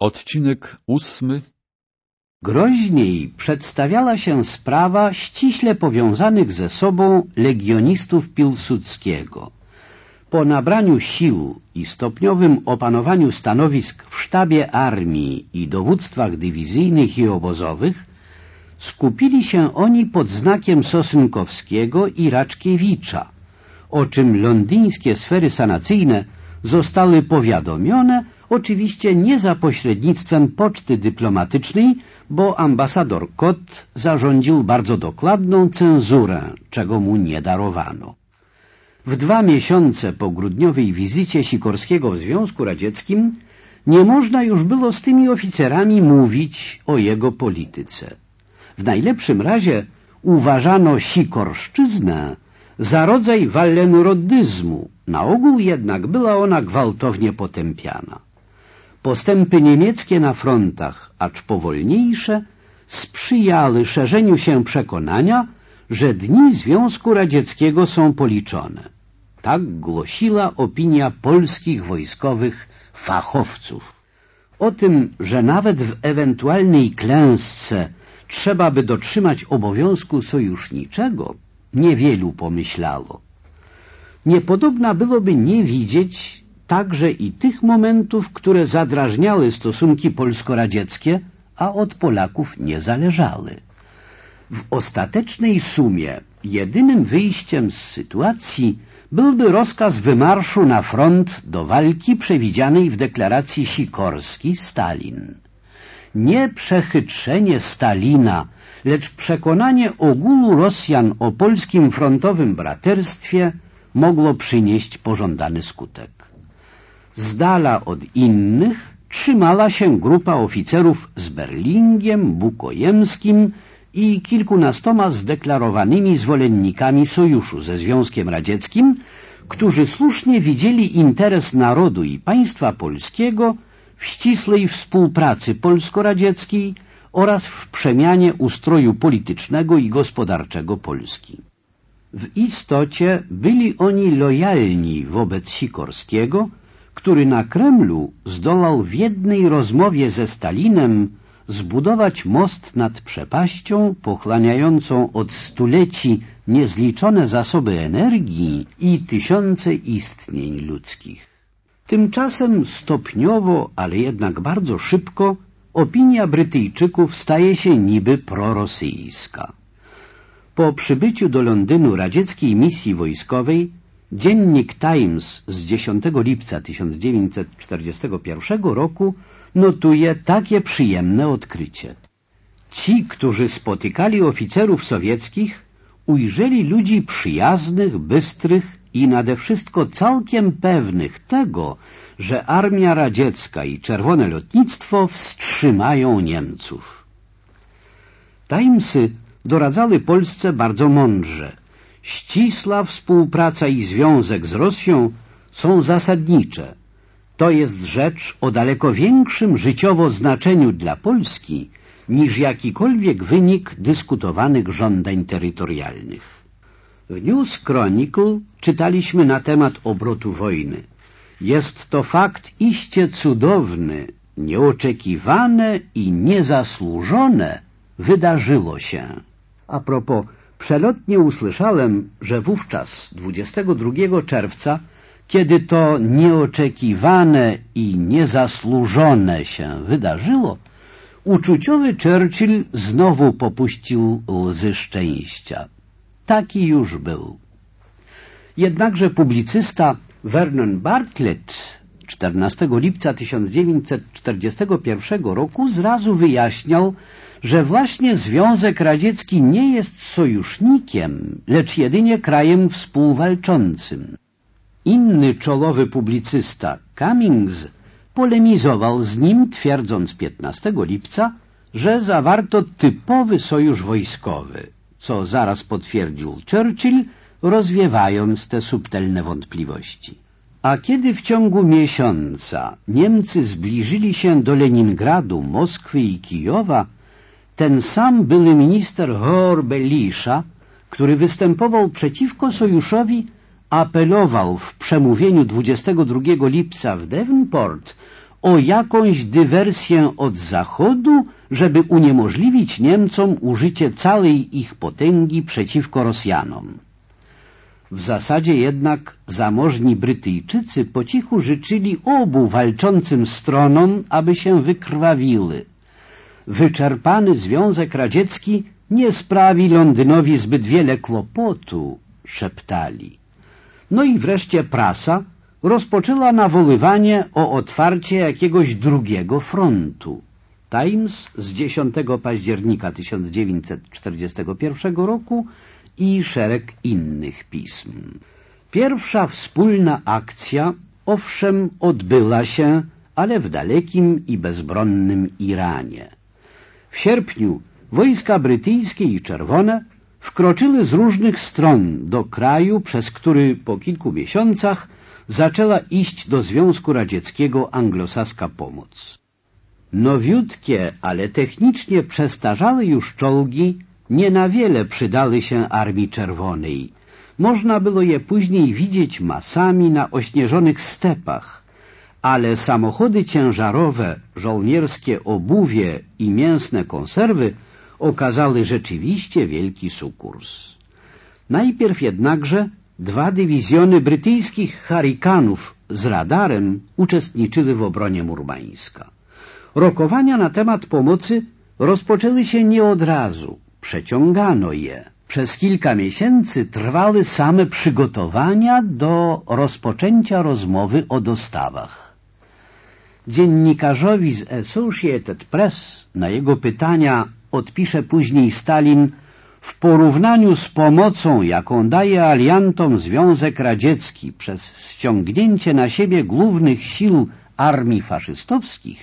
Odcinek ósmy Groźniej przedstawiała się sprawa ściśle powiązanych ze sobą legionistów Pilsudskiego. Po nabraniu sił i stopniowym opanowaniu stanowisk w sztabie armii i dowództwach dywizyjnych i obozowych skupili się oni pod znakiem Sosynkowskiego i Raczkiewicza, o czym londyńskie sfery sanacyjne zostały powiadomione oczywiście nie za pośrednictwem poczty dyplomatycznej, bo ambasador Kot zarządził bardzo dokładną cenzurę, czego mu nie darowano. W dwa miesiące po grudniowej wizycie Sikorskiego w Związku Radzieckim nie można już było z tymi oficerami mówić o jego polityce. W najlepszym razie uważano Sikorszczyznę za rodzaj wallenrodyzmu, na ogół jednak była ona gwałtownie potępiana. Postępy niemieckie na frontach, acz powolniejsze, sprzyjały szerzeniu się przekonania, że dni Związku Radzieckiego są policzone. Tak głosiła opinia polskich wojskowych fachowców. O tym, że nawet w ewentualnej klęsce trzeba by dotrzymać obowiązku sojuszniczego, niewielu pomyślało. Niepodobna byłoby nie widzieć także i tych momentów, które zadrażniały stosunki polsko-radzieckie, a od Polaków nie zależały. W ostatecznej sumie jedynym wyjściem z sytuacji byłby rozkaz wymarszu na front do walki przewidzianej w deklaracji Sikorski-Stalin. Nie przechytrzenie Stalina, lecz przekonanie ogółu Rosjan o polskim frontowym braterstwie mogło przynieść pożądany skutek. Z dala od innych trzymała się grupa oficerów z Berlingiem, Bukojemskim i kilkunastoma zdeklarowanymi zwolennikami sojuszu ze Związkiem Radzieckim, którzy słusznie widzieli interes narodu i państwa polskiego w ścisłej współpracy polsko-radzieckiej oraz w przemianie ustroju politycznego i gospodarczego Polski. W istocie byli oni lojalni wobec Sikorskiego, który na Kremlu zdołał w jednej rozmowie ze Stalinem zbudować most nad przepaścią pochlaniającą od stuleci niezliczone zasoby energii i tysiące istnień ludzkich. Tymczasem stopniowo, ale jednak bardzo szybko opinia Brytyjczyków staje się niby prorosyjska. Po przybyciu do Londynu radzieckiej misji wojskowej Dziennik Times z 10 lipca 1941 roku notuje takie przyjemne odkrycie. Ci, którzy spotykali oficerów sowieckich, ujrzeli ludzi przyjaznych, bystrych i nade wszystko całkiem pewnych tego, że armia radziecka i czerwone lotnictwo wstrzymają Niemców. Timesy doradzały Polsce bardzo mądrze. Ścisła współpraca i związek z Rosją są zasadnicze. To jest rzecz o daleko większym życiowo znaczeniu dla Polski niż jakikolwiek wynik dyskutowanych żądań terytorialnych. W News Chronicle czytaliśmy na temat obrotu wojny. Jest to fakt iście cudowny, nieoczekiwane i niezasłużone wydarzyło się. A propos, przelotnie usłyszałem, że wówczas, 22 czerwca, kiedy to nieoczekiwane i niezasłużone się wydarzyło, uczuciowy Churchill znowu popuścił łzy szczęścia. Taki już był. Jednakże publicysta Vernon Bartlett 14 lipca 1941 roku zrazu wyjaśniał, że właśnie Związek Radziecki nie jest sojusznikiem, lecz jedynie krajem współwalczącym. Inny czołowy publicysta, Cummings, polemizował z nim, twierdząc 15 lipca, że zawarto typowy sojusz wojskowy, co zaraz potwierdził Churchill, rozwiewając te subtelne wątpliwości. A kiedy w ciągu miesiąca Niemcy zbliżyli się do Leningradu, Moskwy i Kijowa, ten sam były minister Hor Belisza, który występował przeciwko sojuszowi, apelował w przemówieniu 22 lipca w Devonport o jakąś dywersję od Zachodu, żeby uniemożliwić Niemcom użycie całej ich potęgi przeciwko Rosjanom. W zasadzie jednak zamożni Brytyjczycy po cichu życzyli obu walczącym stronom, aby się wykrwawiły. Wyczerpany Związek Radziecki nie sprawi Londynowi zbyt wiele kłopotu, szeptali. No i wreszcie prasa rozpoczęła nawoływanie o otwarcie jakiegoś drugiego frontu. Times z 10 października 1941 roku i szereg innych pism. Pierwsza wspólna akcja owszem odbyła się, ale w dalekim i bezbronnym Iranie. W sierpniu wojska brytyjskie i czerwone wkroczyły z różnych stron do kraju, przez który po kilku miesiącach zaczęła iść do Związku Radzieckiego anglosaska pomoc. Nowiutkie, ale technicznie przestarzałe już czołgi nie na wiele przydały się Armii Czerwonej. Można było je później widzieć masami na ośnieżonych stepach, ale samochody ciężarowe, żołnierskie obuwie i mięsne konserwy okazały rzeczywiście wielki sukurs. Najpierw jednakże dwa dywizjony brytyjskich Harikanów z radarem uczestniczyły w obronie Murmańska. Rokowania na temat pomocy rozpoczęły się nie od razu. Przeciągano je. Przez kilka miesięcy trwały same przygotowania do rozpoczęcia rozmowy o dostawach. Dziennikarzowi z Associated Press na jego pytania odpisze później Stalin w porównaniu z pomocą, jaką daje aliantom Związek Radziecki przez ściągnięcie na siebie głównych sił armii faszystowskich,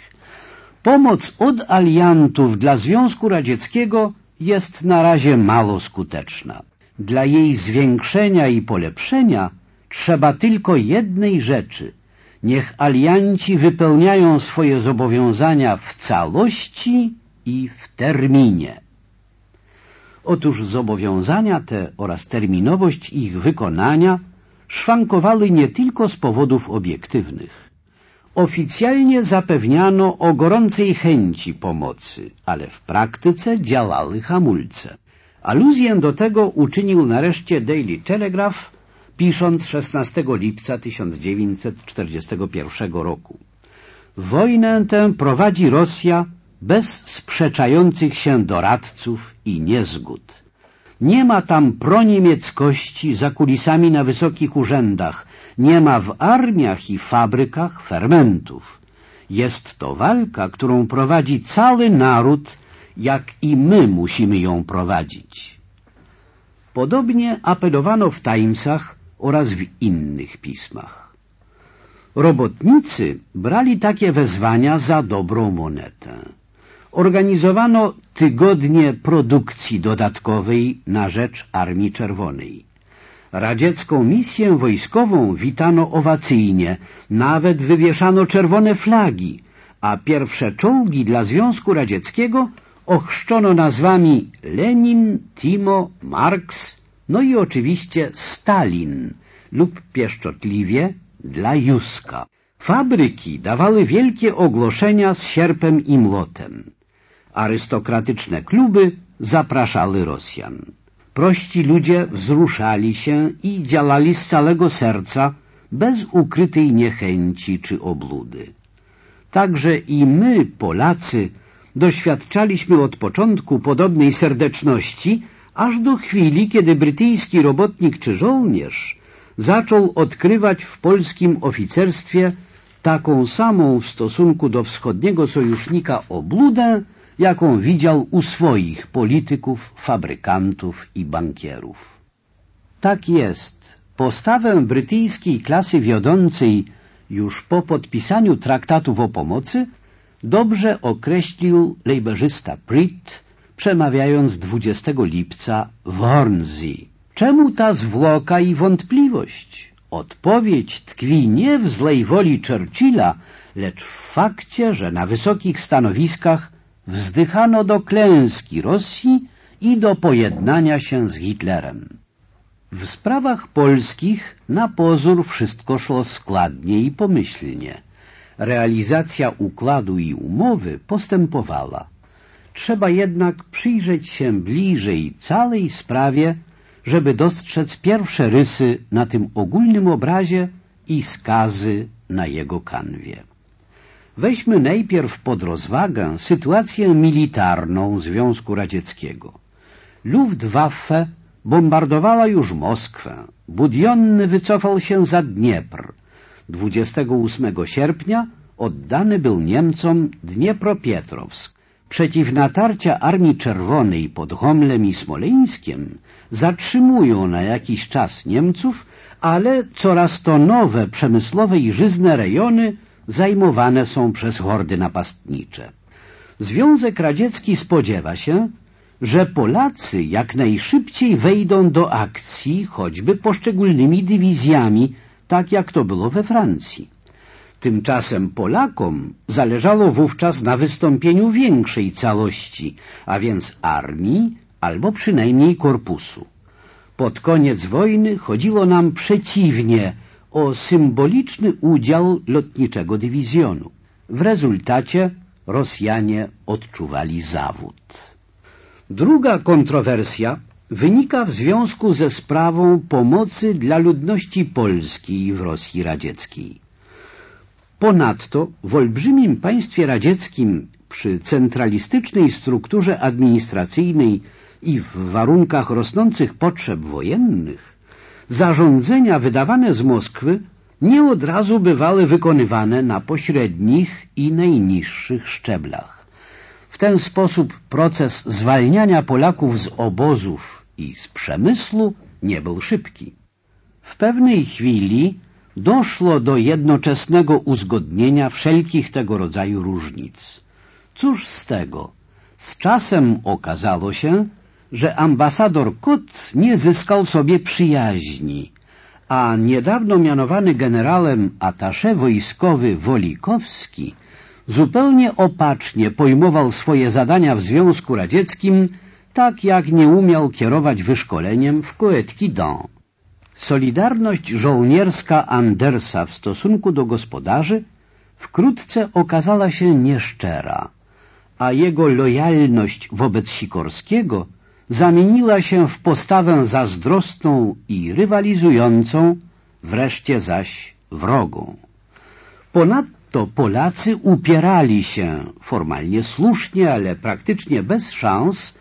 pomoc od aliantów dla Związku Radzieckiego jest na razie mało skuteczna. Dla jej zwiększenia i polepszenia trzeba tylko jednej rzeczy. Niech alianci wypełniają swoje zobowiązania w całości i w terminie. Otóż zobowiązania te oraz terminowość ich wykonania szwankowały nie tylko z powodów obiektywnych. Oficjalnie zapewniano o gorącej chęci pomocy, ale w praktyce działały hamulce. Aluzję do tego uczynił nareszcie Daily Telegraph, pisząc 16 lipca 1941 roku. Wojnę tę prowadzi Rosja bez sprzeczających się doradców i niezgód. Nie ma tam proniemieckości za kulisami na wysokich urzędach, nie ma w armiach i fabrykach fermentów. Jest to walka, którą prowadzi cały naród, jak i my musimy ją prowadzić. Podobnie apelowano w Timesach oraz w innych pismach. Robotnicy brali takie wezwania za dobrą monetę organizowano tygodnie produkcji dodatkowej na rzecz Armii Czerwonej. Radziecką misję wojskową witano owacyjnie, nawet wywieszano czerwone flagi, a pierwsze czołgi dla Związku Radzieckiego ochrzczono nazwami Lenin, Timo, Marks, no i oczywiście Stalin lub pieszczotliwie dla Juska. Fabryki dawały wielkie ogłoszenia z sierpem i młotem. Arystokratyczne kluby zapraszały Rosjan. Prości ludzie wzruszali się i działali z całego serca, bez ukrytej niechęci czy obludy. Także i my, Polacy, doświadczaliśmy od początku podobnej serdeczności, aż do chwili, kiedy brytyjski robotnik czy żołnierz zaczął odkrywać w polskim oficerstwie taką samą w stosunku do wschodniego sojusznika obludę, jaką widział u swoich polityków, fabrykantów i bankierów. Tak jest. Postawę brytyjskiej klasy wiodącej już po podpisaniu traktatów o pomocy dobrze określił lejberzysta Pritt, przemawiając 20 lipca w Hornsey. Czemu ta zwłoka i wątpliwość? Odpowiedź tkwi nie w złej woli Churchilla, lecz w fakcie, że na wysokich stanowiskach wzdychano do klęski Rosji i do pojednania się z Hitlerem. W sprawach polskich na pozór wszystko szło składnie i pomyślnie, Realizacja układu i umowy postępowała. Trzeba jednak przyjrzeć się bliżej całej sprawie, żeby dostrzec pierwsze rysy na tym ogólnym obrazie i skazy na jego kanwie. Weźmy najpierw pod rozwagę sytuację militarną Związku Radzieckiego. Luftwaffe bombardowała już Moskwę. Budionny wycofał się za Dniepr. 28 sierpnia oddany był Niemcom Dniepropietrowsk. Przeciw natarcia Armii Czerwonej pod Homlem i Smoleńskiem zatrzymują na jakiś czas Niemców, ale coraz to nowe przemyslowe i żyzne rejony zajmowane są przez hordy napastnicze. Związek Radziecki spodziewa się, że Polacy jak najszybciej wejdą do akcji choćby poszczególnymi dywizjami, tak jak to było we Francji. Tymczasem Polakom zależało wówczas na wystąpieniu większej całości, a więc armii albo przynajmniej korpusu. Pod koniec wojny chodziło nam przeciwnie o symboliczny udział lotniczego dywizjonu. W rezultacie Rosjanie odczuwali zawód. Druga kontrowersja wynika w związku ze sprawą pomocy dla ludności polskiej w Rosji radzieckiej. Ponadto w olbrzymim państwie radzieckim przy centralistycznej strukturze administracyjnej i w warunkach rosnących potrzeb wojennych zarządzenia wydawane z Moskwy nie od razu bywały wykonywane na pośrednich i najniższych szczeblach. W ten sposób proces zwalniania Polaków z obozów i z przemysłu nie był szybki. W pewnej chwili doszło do jednoczesnego uzgodnienia wszelkich tego rodzaju różnic. Cóż z tego? Z czasem okazało się, że ambasador Kot nie zyskał sobie przyjaźni, a niedawno mianowany generałem atasze wojskowy Wolikowski zupełnie opacznie pojmował swoje zadania w Związku Radzieckim, tak jak nie umiał kierować wyszkoleniem w Coët-Quidon. Solidarność żołnierska Andersa w stosunku do gospodarzy wkrótce okazała się nieszczera, a jego lojalność wobec Sikorskiego zamieniła się w postawę zazdrosną i rywalizującą, wreszcie zaś wrogą. Ponadto Polacy upierali się, formalnie słusznie, ale praktycznie bez szans,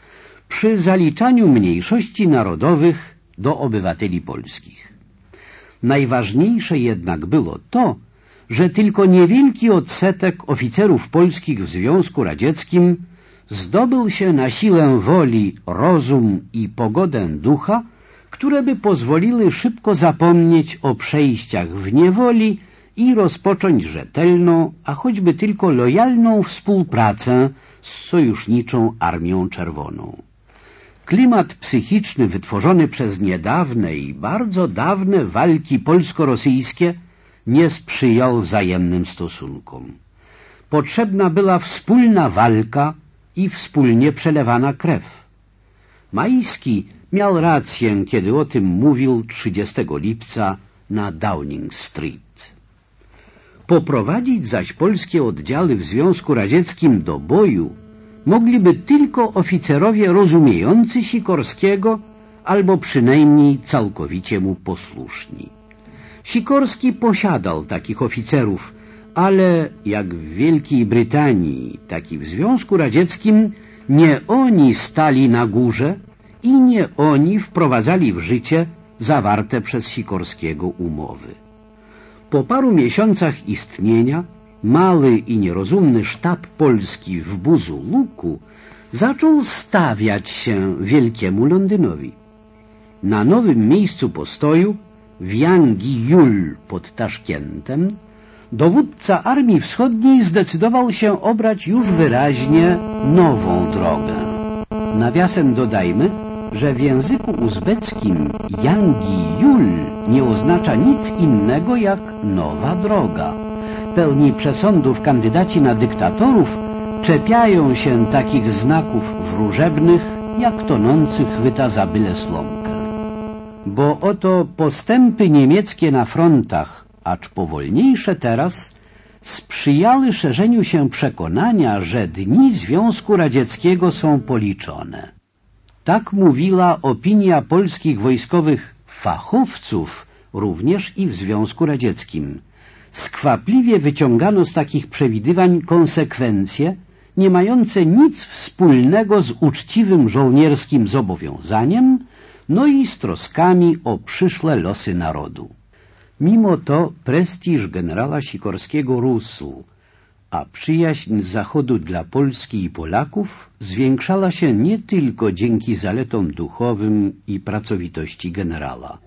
przy zaliczaniu mniejszości narodowych do obywateli polskich. Najważniejsze jednak było to, że tylko niewielki odsetek oficerów polskich w Związku Radzieckim zdobył się na siłę woli, rozum i pogodę ducha, które by pozwoliły szybko zapomnieć o przejściach w niewoli i rozpocząć rzetelną, a choćby tylko lojalną współpracę z sojuszniczą Armią Czerwoną. Klimat psychiczny wytworzony przez niedawne i bardzo dawne walki polsko-rosyjskie nie sprzyjał wzajemnym stosunkom. Potrzebna była wspólna walka i wspólnie przelewana krew. Majski miał rację, kiedy o tym mówił 30 lipca na Downing Street. Poprowadzić zaś polskie oddziały w Związku Radzieckim do boju mogliby tylko oficerowie rozumiejący Sikorskiego albo przynajmniej całkowicie mu posłuszni. Sikorski posiadał takich oficerów, ale jak w Wielkiej Brytanii, tak i w Związku Radzieckim nie oni stali na górze i nie oni wprowadzali w życie zawarte przez Sikorskiego umowy. Po paru miesiącach istnienia mały i nierozumny sztab polski w Buzu Luku zaczął stawiać się wielkiemu Londynowi. Na nowym miejscu postoju, w Yangi Jul pod Taszkientem, dowódca Armii Wschodniej zdecydował się obrać już wyraźnie nową drogę. Nawiasem dodajmy, że w języku uzbeckim Yangi Jul nie oznacza nic innego jak nowa droga. Pełni przesądów kandydaci na dyktatorów czepiają się takich znaków wróżebnych, jak tonący chwyta za byle slomkę. Bo oto postępy niemieckie na frontach acz powolniejsze teraz, sprzyjały szerzeniu się przekonania, że dni Związku Radzieckiego są policzone. Tak mówiła opinia polskich wojskowych fachowców również i w Związku Radzieckim. Skwapliwie wyciągano z takich przewidywań konsekwencje, nie mające nic wspólnego z uczciwym żołnierskim zobowiązaniem, no i z troskami o przyszłe losy narodu. Mimo to prestiż generała Sikorskiego rósł, a przyjaźń Zachodu dla Polski i Polaków zwiększała się nie tylko dzięki zaletom duchowym i pracowitości generała.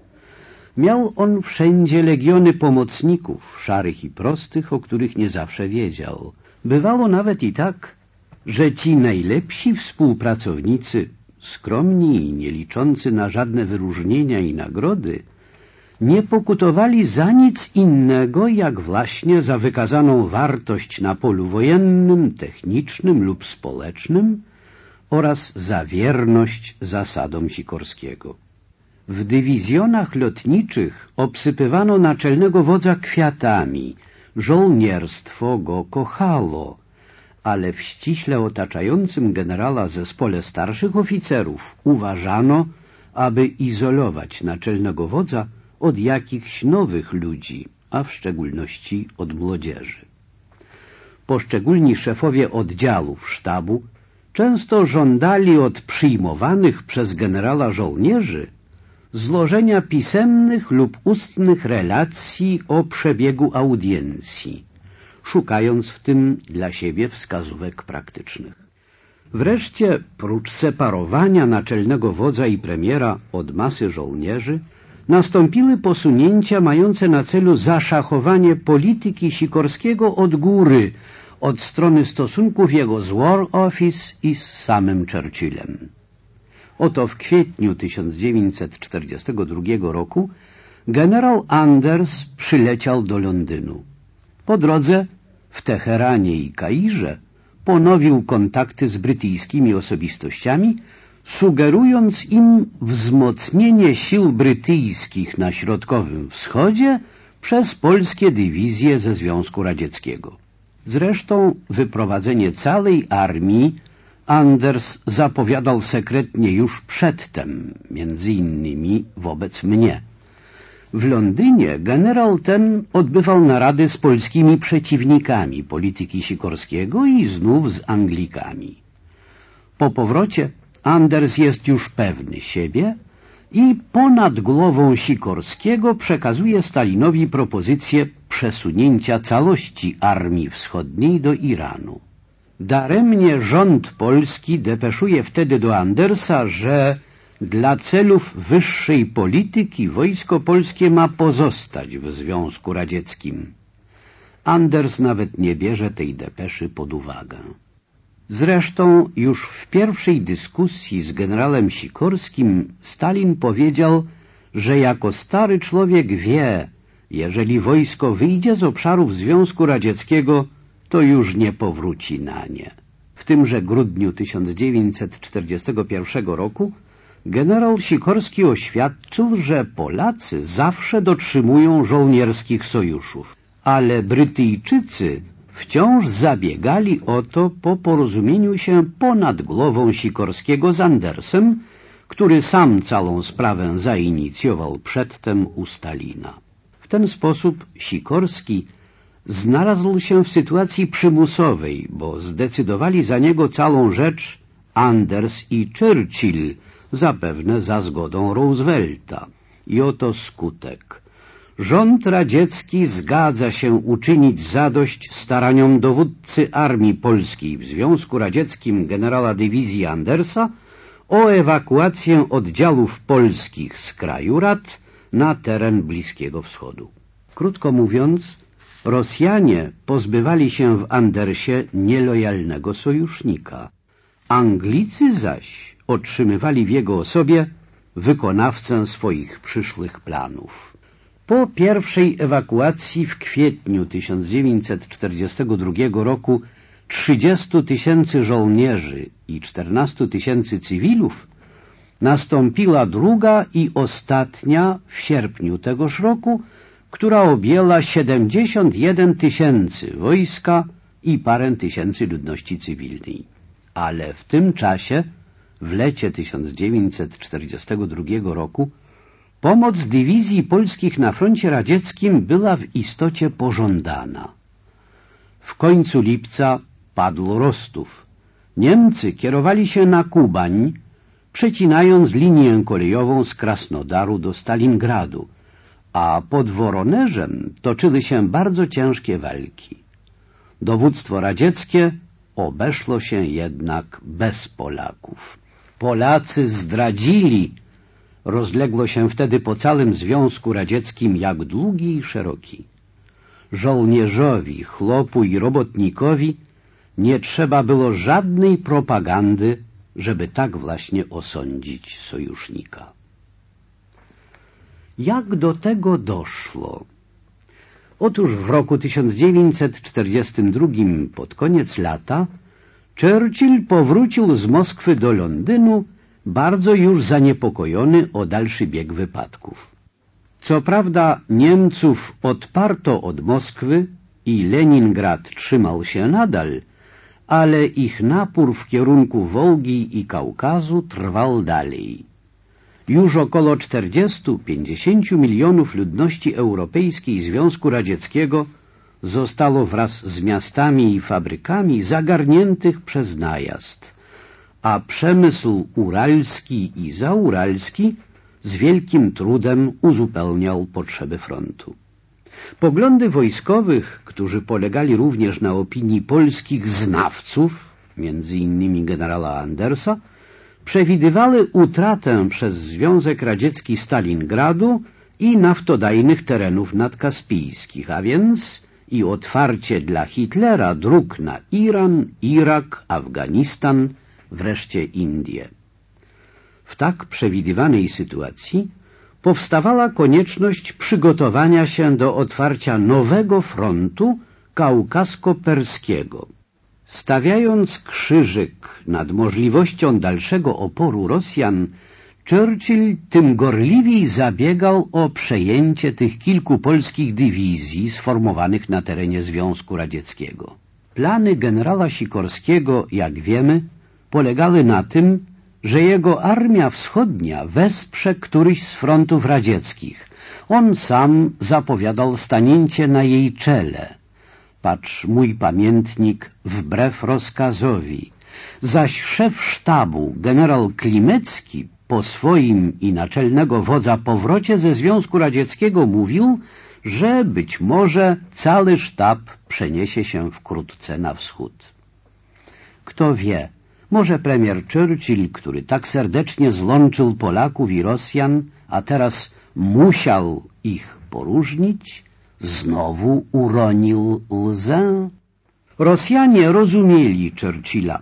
Miał on wszędzie legiony pomocników, szarych i prostych, o których nie zawsze wiedział. Bywało nawet i tak, że ci najlepsi współpracownicy, skromni i nie liczący na żadne wyróżnienia i nagrody, nie pokutowali za nic innego, jak właśnie za wykazaną wartość na polu wojennym, technicznym lub społecznym oraz za wierność zasadom Sikorskiego. W dywizjonach lotniczych obsypywano naczelnego wodza kwiatami, żołnierstwo go kochało, ale w ściśle otaczającym generała zespole starszych oficerów uważano, aby izolować naczelnego wodza od jakichś nowych ludzi, a w szczególności od młodzieży. Poszczególni szefowie oddziałów sztabu często żądali od przyjmowanych przez generała żołnierzy złożenia pisemnych lub ustnych relacji o przebiegu audiencji, szukając w tym dla siebie wskazówek praktycznych. Wreszcie, prócz separowania naczelnego wodza i premiera od masy żołnierzy, nastąpiły posunięcia mające na celu zaszachowanie polityki Sikorskiego od góry, od strony stosunków jego z War Office i z samym Churchillem. Oto w kwietniu 1942 roku generał Anders przyleciał do Londynu. Po drodze w Teheranie i Kairze ponowił kontakty z brytyjskimi osobistościami, sugerując im wzmocnienie sił brytyjskich na Środkowym Wschodzie przez polskie dywizje ze Związku Radzieckiego. Zresztą wyprowadzenie całej armii Anders zapowiadał sekretnie już przedtem, między innymi wobec mnie. W Londynie generał ten odbywał narady z polskimi przeciwnikami polityki Sikorskiego i znów z Anglikami. Po powrocie Anders jest już pewny siebie i ponad głową Sikorskiego przekazuje Stalinowi propozycję przesunięcia całości Armii Wschodniej do Iranu. Daremnie rząd polski depeszuje wtedy do Andersa, że dla celów wyższej polityki wojsko polskie ma pozostać w Związku Radzieckim. Anders nawet nie bierze tej depeszy pod uwagę. Zresztą już w pierwszej dyskusji z generałem Sikorskim Stalin powiedział, że jako stary człowiek wie, jeżeli wojsko wyjdzie z obszarów Związku Radzieckiego, to już nie powróci na nie. W tymże grudniu 1941 roku generał Sikorski oświadczył, że Polacy zawsze dotrzymują żołnierskich sojuszów, ale Brytyjczycy wciąż zabiegali o to po porozumieniu się ponad głową Sikorskiego z Andersem, który sam całą sprawę zainicjował przedtem u Stalina. W ten sposób Sikorski znalazł się w sytuacji przymusowej, bo zdecydowali za niego całą rzecz Anders i Churchill, zapewne za zgodą Roosevelta. I oto skutek. Rząd radziecki zgadza się uczynić zadość staraniom dowódcy Armii Polskiej w Związku Radzieckim generała dywizji Andersa o ewakuację oddziałów polskich z kraju rad na teren Bliskiego Wschodu. Krótko mówiąc, Rosjanie pozbywali się w Andersie nielojalnego sojusznika. Anglicy zaś otrzymywali w jego osobie wykonawcę swoich przyszłych planów. Po pierwszej ewakuacji w kwietniu 1942 roku 30 tysięcy żołnierzy i 14 tysięcy cywilów nastąpiła druga i ostatnia w sierpniu tegoż roku która objęła 71 tysięcy wojska i parę tysięcy ludności cywilnej. Ale w tym czasie, w lecie 1942 roku, pomoc dywizji polskich na froncie radzieckim była w istocie pożądana. W końcu lipca padł Rostów. Niemcy kierowali się na Kubań, przecinając linię kolejową z Krasnodaru do Stalingradu, a pod Woronerzem toczyły się bardzo ciężkie walki. Dowództwo radzieckie obeszło się jednak bez Polaków. Polacy zdradzili. Rozległo się wtedy po całym Związku Radzieckim jak długi i szeroki. Żołnierzowi, chłopu i robotnikowi nie trzeba było żadnej propagandy, żeby tak właśnie osądzić sojusznika. Jak do tego doszło? Otóż w roku 1942 pod koniec lata Churchill powrócił z Moskwy do Londynu bardzo już zaniepokojony o dalszy bieg wypadków. Co prawda Niemców odparto od Moskwy i Leningrad trzymał się nadal, ale ich napór w kierunku Wołgi i Kaukazu trwał dalej. Już około 40-50 milionów ludności europejskiej Związku Radzieckiego zostało wraz z miastami i fabrykami zagarniętych przez najazd, a przemysł uralski i zauralski z wielkim trudem uzupełniał potrzeby frontu. Poglądy wojskowych, którzy polegali również na opinii polskich znawców, między innymi generała Andersa, przewidywały utratę przez Związek Radziecki Stalingradu i naftodajnych terenów nadkaspijskich, a więc i otwarcie dla Hitlera dróg na Iran, Irak, Afganistan, wreszcie Indie. W tak przewidywanej sytuacji powstawała konieczność przygotowania się do otwarcia nowego frontu kaukasko-perskiego. Stawiając krzyżyk nad możliwością dalszego oporu Rosjan, Churchill tym gorliwiej zabiegał o przejęcie tych kilku polskich dywizji sformowanych na terenie Związku Radzieckiego. Plany generała Sikorskiego, jak wiemy, polegały na tym, że jego armia wschodnia wesprze któryś z frontów radzieckich. On sam zapowiadał stanięcie na jej czele. Patrz mój pamiętnik wbrew rozkazowi. Zaś szef sztabu, generał Klimecki, po swoim i naczelnego wodza powrocie ze Związku Radzieckiego mówił, że być może cały sztab przeniesie się wkrótce na wschód. Kto wie, może premier Churchill, który tak serdecznie złączył Polaków i Rosjan, a teraz musiał ich poróżnić, znowu uronił łzę? Rosjanie rozumieli Churchilla.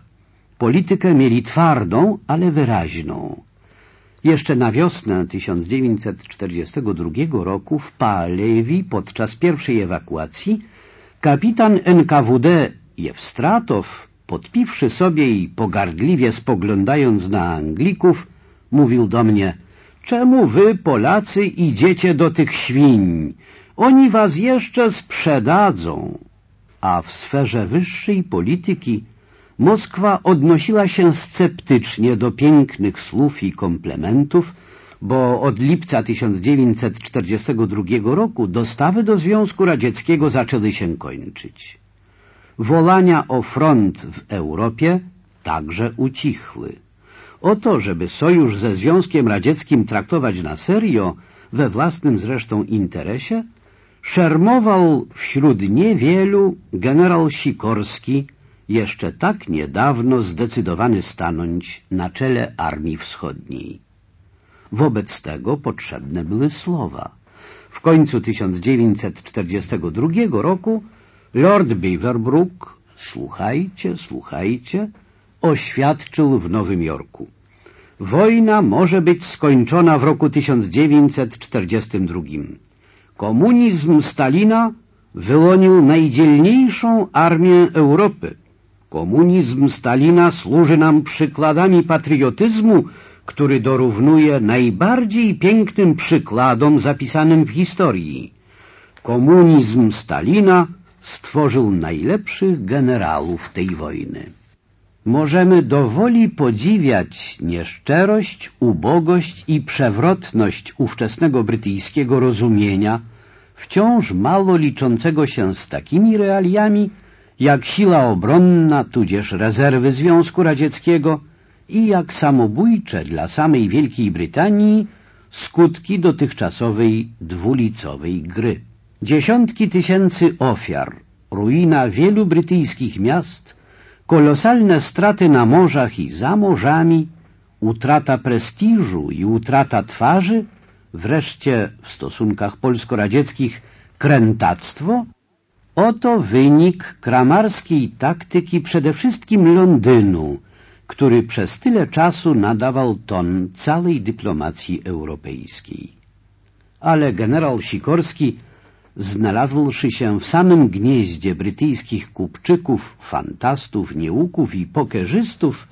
Politykę mieli twardą, ale wyraźną. Jeszcze na wiosnę 1942 roku w Paalewi podczas pierwszej ewakuacji kapitan NKWD Jewstratow podpiwszy sobie i pogardliwie spoglądając na Anglików, mówił do mnie Czemu wy, Polacy, idziecie do tych świń? Oni was jeszcze sprzedadzą. A w sferze wyższej polityki Moskwa odnosiła się sceptycznie do pięknych słów i komplementów, bo od lipca 1942 roku dostawy do Związku Radzieckiego zaczęły się kończyć wolania o front w Europie także ucichły. O to, żeby sojusz ze Związkiem Radzieckim traktować na serio, we własnym zresztą interesie, szermował wśród niewielu generał Sikorski, jeszcze tak niedawno zdecydowany stanąć na czele Armii Wschodniej. Wobec tego potrzebne były słowa. W końcu 1942 roku Lord Beaverbrook, słuchajcie, słuchajcie, oświadczył w Nowym Jorku. Wojna może być skończona w roku 1942. Komunizm Stalina wyłonił najdzielniejszą armię Europy. Komunizm Stalina służy nam przykładami patriotyzmu, który dorównuje najbardziej pięknym przykładom zapisanym w historii. komunizm Stalina stworzył najlepszych generałów tej wojny. Możemy dowoli podziwiać nieszczerość, ubogość i przewrotność ówczesnego brytyjskiego rozumienia, wciąż mało liczącego się z takimi realiami, jak siła obronna, tudzież rezerwy Związku Radzieckiego i jak samobójcze dla samej Wielkiej Brytanii skutki dotychczasowej dwulicowej gry. Dziesiątki tysięcy ofiar, ruina wielu brytyjskich miast, kolosalne straty na morzach i za morzami, utrata prestiżu i utrata twarzy, wreszcie w stosunkach polsko-radzieckich krętactwo, oto wynik kramarskiej taktyki przede wszystkim Londynu, który przez tyle czasu nadawał ton całej dyplomacji europejskiej. Ale generał Sikorski, znalazłszy się w samym gnieździe brytyjskich kupczyków, fantastów, nieuków i pokerzystów,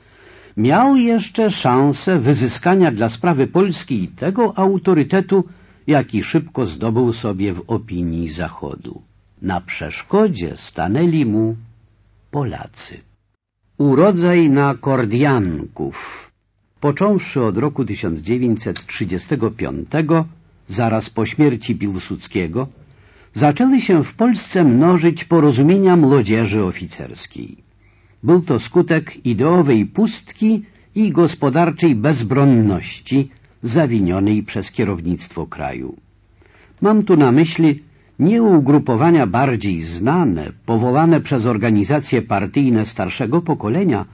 miał jeszcze szansę wyzyskania dla sprawy polskiej tego autorytetu, jaki szybko zdobył sobie w opinii Zachodu. Na przeszkodzie stanęli mu Polacy. Urodzaj na Kordianków. Począwszy od roku 1935, zaraz po śmierci Piłsudskiego, zaczęły się w Polsce mnożyć porozumienia młodzieży oficerskiej. Był to skutek ideowej pustki i gospodarczej bezbronności zawinionej przez kierownictwo kraju. Mam tu na myśli nie ugrupowania bardziej znane, powołane przez organizacje partyjne starszego pokolenia,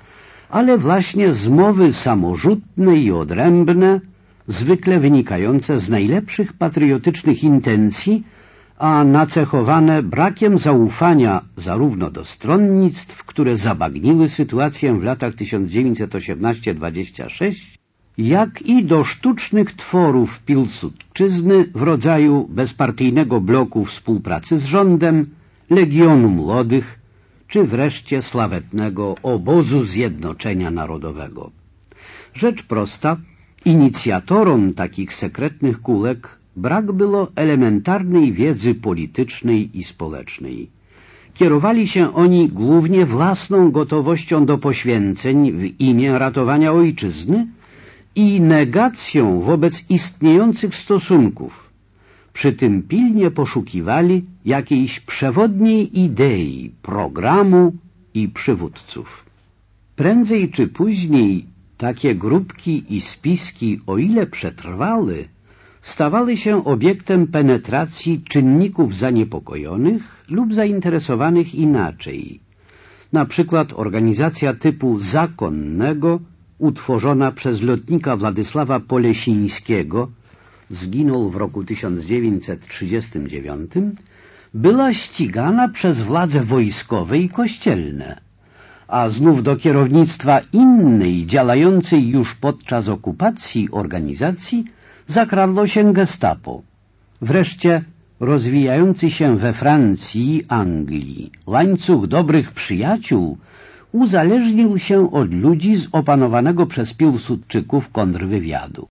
ale właśnie zmowy samorzutne i odrębne, zwykle wynikające z najlepszych patriotycznych intencji, a nacechowane brakiem zaufania zarówno do stronnictw, które zabagniły sytuację w latach 1918-26, jak i do sztucznych tworów Pilsudczyzny w rodzaju bezpartyjnego bloku współpracy z rządem, Legionu Młodych, czy wreszcie sławetnego obozu Zjednoczenia Narodowego. Rzecz prosta, inicjatorom takich sekretnych kulek brak było elementarnej wiedzy politycznej i społecznej. Kierowali się oni głównie własną gotowością do poświęceń w imię ratowania ojczyzny, i negacją wobec istniejących stosunków. Przy tym pilnie poszukiwali jakiejś przewodniej idei, programu i przywódców. Prędzej czy później takie grupki i spiski, o ile przetrwały, stawały się obiektem penetracji czynników zaniepokojonych lub zainteresowanych inaczej. Na przykład organizacja typu zakonnego utworzona przez lotnika Władysława Polesińskiego, zginął w roku 1939, była ścigana przez władze wojskowe i kościelne, a znów do kierownictwa innej, działającej już podczas okupacji organizacji, zakradło się gestapo. Wreszcie rozwijający się we Francji i Anglii łańcuch dobrych przyjaciół uzależnił się od ludzi z opanowanego przez Piłsudczyków kontrwywiadu.